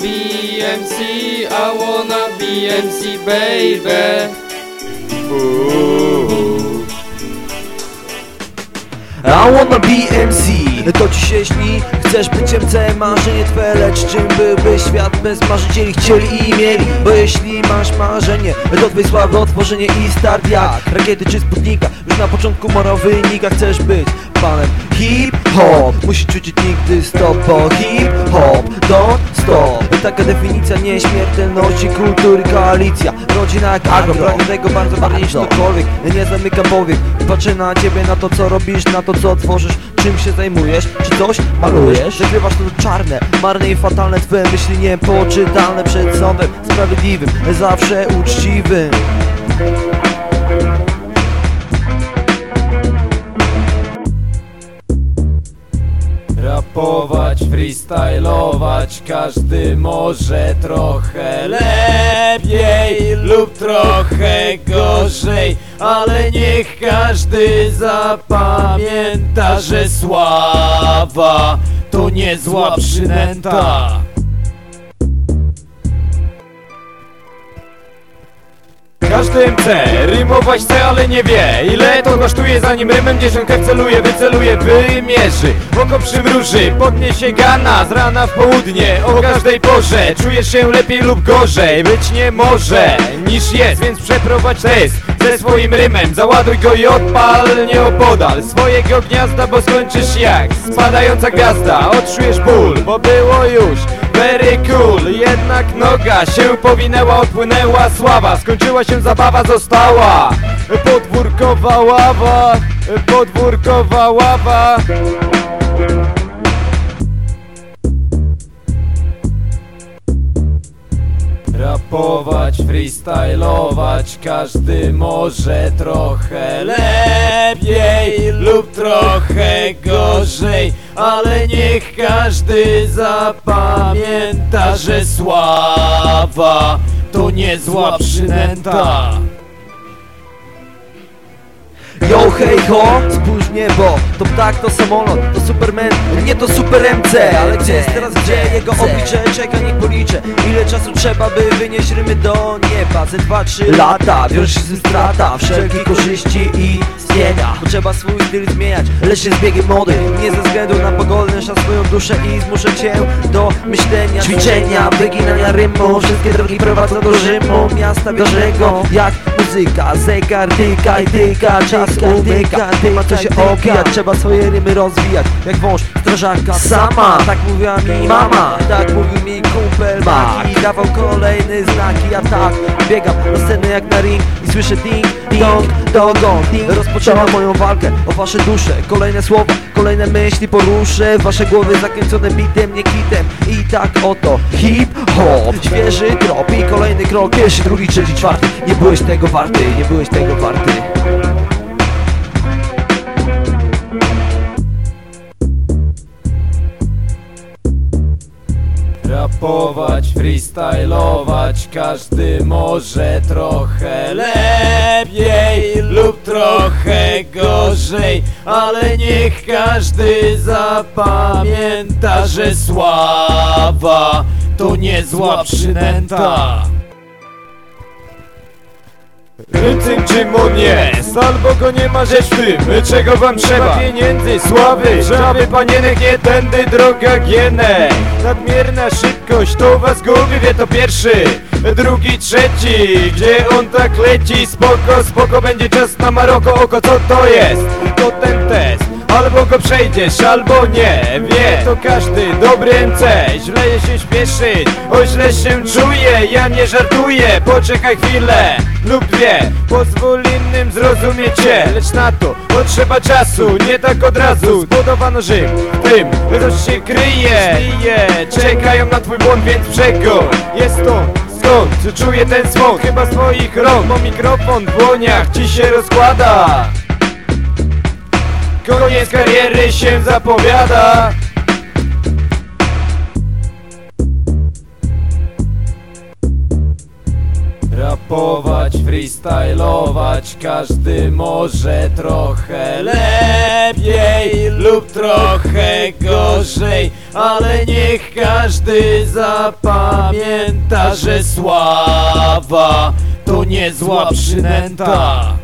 be MC, I wanna be MC, baby. I wanna be MC To ci się śni, chcesz być MC Marzenie twe, lecz czym byłby świat bez marzycieli? Chcieli i mieli, bo jeśli masz marzenie To twej sławy otworzenie i start jak Rakiety czy Sputnika. Już na początku mora wynika Chcesz być panem hip-hop. Musisz czuć nigdy stop, bo hip-hop. Don't Taka definicja nieśmiertelności. Kultury koalicja Rodzina jak agro, pragnę tego bardzo bardziej niż cokolwiek. Nie zamykam powiek, patrzę na ciebie, na to co robisz, na to co tworzysz Czym się zajmujesz, czy coś malujesz? Zakrywasz to czarne, marne i fatalne. Twoje myśli niepoczytalne przed sądem Sprawiedliwym, zawsze uczciwym freestylować, każdy może trochę lepiej lub trochę gorzej, ale niech każdy zapamięta, że sława to niezła przynęta. Każdy MC rymować chce, ale nie wie Ile to kosztuje zanim rymem dziesiątkę wceluje Wyceluje, wymierzy. Oko przymruży, podniesie gana Z rana w południe, o każdej porze. Czujesz się lepiej lub gorzej Być nie może niż jest Więc przeprowadź test. Ze swoim rymem Załaduj go i odpal nieopodal Swojego gniazda, bo skończysz jak Spadająca gwiazda, odczujesz ból Bo było już very cool Jednak noga się powinęła, odpłynęła sława. Skończyła się zabawa, została. Podwórkowa ława Podwórkowa ława Rapować, freestylować, każdy może trochę lepiej lub trochę gorzej, ale niech każdy zapamięta, że sława to niezła przynęta. Yo hej ho, spójrz niebo To ptak, to samolot, to superman Nie to super MC Ale gdzie jest teraz gdzie? Jego oblicze czeka, niech policzę Ile czasu trzeba, by wynieść rymy do nieba Ze dwa, trzy lata, wiąże się strata Wszelkie korzyści i istnienia Potrzeba swój styl zmieniać, lecz się z biegiem mody Nie ze względu na pogodę, swoją duszę I zmuszę cię do myślenia Ćwiczenia, wyginania rymu Wszystkie drogi prowadzą do Rzymu. Miasta Bożego, jak muzyka Zegar tyka i tyka, czas umyka Nie ma co się opijać, trzeba swoje rymy rozwijać Jak wąż strażaka. Sama. Tak mówiła mi mama, tak mówił mi kumpel. Maki Dawał kolejny znaki, ja tak Biegam na scenę jak na ring I słyszę ding, dong, dong Rozpoczynam moją walkę o wasze dusze. Kolejne słowa, kolejne myśli poruszę. Wasze głowy zakręcone bitem, nie kitem. I tak oto hip-hop. Świeży trop i kolejny krok. Pierwszy, drugi, trzeci, czwarty. Nie byłeś tego warty, nie byłeś tego warty Rapować, freestylować, każdy może trochę lepiej lub trochę gorzej, ale niech każdy zapamięta, że sława to niezła przynęta. Rycym czym on jest, albo go nie ma rzecz w tym Czego wam trzeba? Pieniędzy, sławy, żaby panienek, nie tędy droga gienek Nadmierna szybkość, to was gubi, wie to pierwszy. Drugi, trzeci, gdzie on tak leci? Spoko, spoko, będzie czas na Maroko, oko, co to jest? To ten test Albo go przejdziesz, albo nie Wie. To każdy dobry MC Źle się śpieszyć, o źle się czuje Ja nie żartuję, poczekaj chwilę Lub dwie, pozwól innym zrozumieć cię Lecz na to potrzeba czasu, nie tak od razu. Zbudowano Rzym, tym coś się kryje. Czekają na twój błąd, więc przegoń Jest to skąd czuję ten smok Chyba swoich rąk, bo mikrofon w dłoniach ci się rozkłada Koniec kariery się zapowiada. Rapować, freestylować, każdy może trochę lepiej lub trochę gorzej, Ale niech każdy zapamięta, że sława to niezła przynęta